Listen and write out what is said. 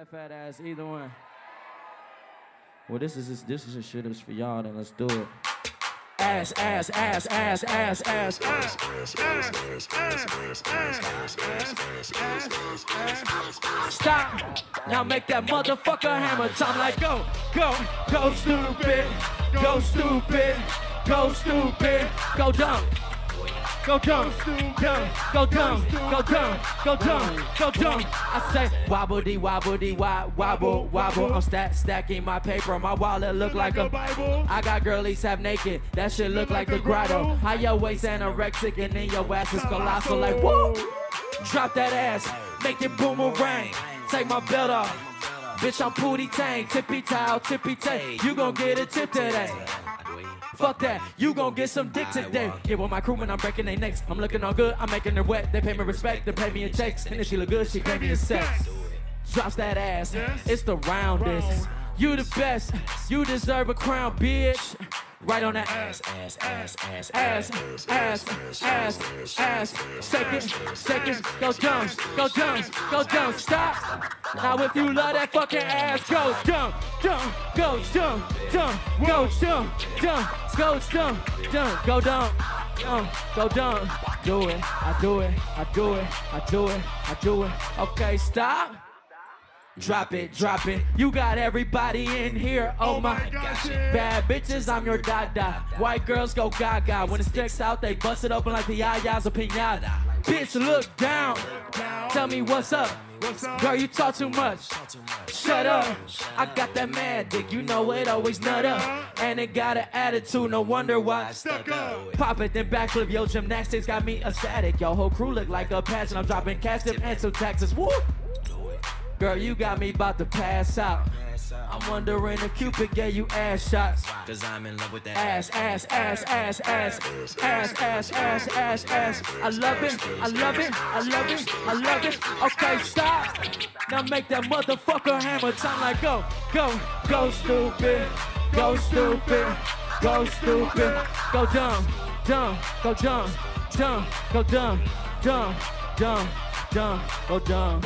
that fat ass, either one. Well, this is this is a shit that's for y'all. Then let's do it. Ass, ass, ass, ass, ass, ass, ass, ass, ass, ass, ass, ass, ass, ass. Stop. Now make that motherfucker hammer time like go, go, go stupid, go stupid, go stupid, go dumb. Go dumb, dumb, go dumb, go dumb, go dumb, go dumb. I say wobble dee wobble wobble wobble. I'm stack stacking my paper. My wallet look like a Bible. I got girlies half naked. That shit look like the grotto. How your waist anorexic and then your ass is colossal like whoa. Drop that ass, make it boomerang. Take my belt off. Bitch, I'm Pootie Tang, tippy towel, tippy tay. You gon' get a tip today. Fuck that, you gon' get some dick today. Get with my crewman, I'm breaking their necks. I'm looking all good, I'm making her wet. They pay me respect, they pay me in checks. And if she look good, she pay me in sex. Drops that ass, it's the roundest. You the best, you deserve a crown, bitch. Right on that ass, ass, ass, ass, ass, ass, ass, ass. Shake it, go jump, go jump, go jump, stop. Now if you love that fucking ass, go jump, jump, go jump, jump, go jump, jump, go jump, jump, go jump. Jump, go jump, do it, I do it, I do it, I do it, I do it. Okay, stop. Drop it, drop it. You got everybody in here. Oh, my gosh. Bad bitches, I'm your dada. White girls go gaga. When it sticks out, they bust it open like the ayahs of pinata. Bitch, look down. Tell me what's up. Girl, you talk too much. Shut up. I got that mad dick. You know it always nut up. And it got an attitude. No wonder why. Pop it, then backflip. Yo, gymnastics got me ecstatic. Yo, whole crew look like a pageant. I'm dropping cash and some taxes. Woo! Girl, you got me about to pass out. I'm wondering if Cupid gave you ass shots. Cause I'm in love with that Ass, ass, ass, ass, ass, ass, ass, ass, ass, ass. I love it, I love it, I love it, I love it. Okay, stop. Now make that motherfucker hammer time like go, go, go stupid, go stupid, go stupid, go dumb, dumb, go dumb, dumb, go dumb, dumb, dumb, dumb, go dumb.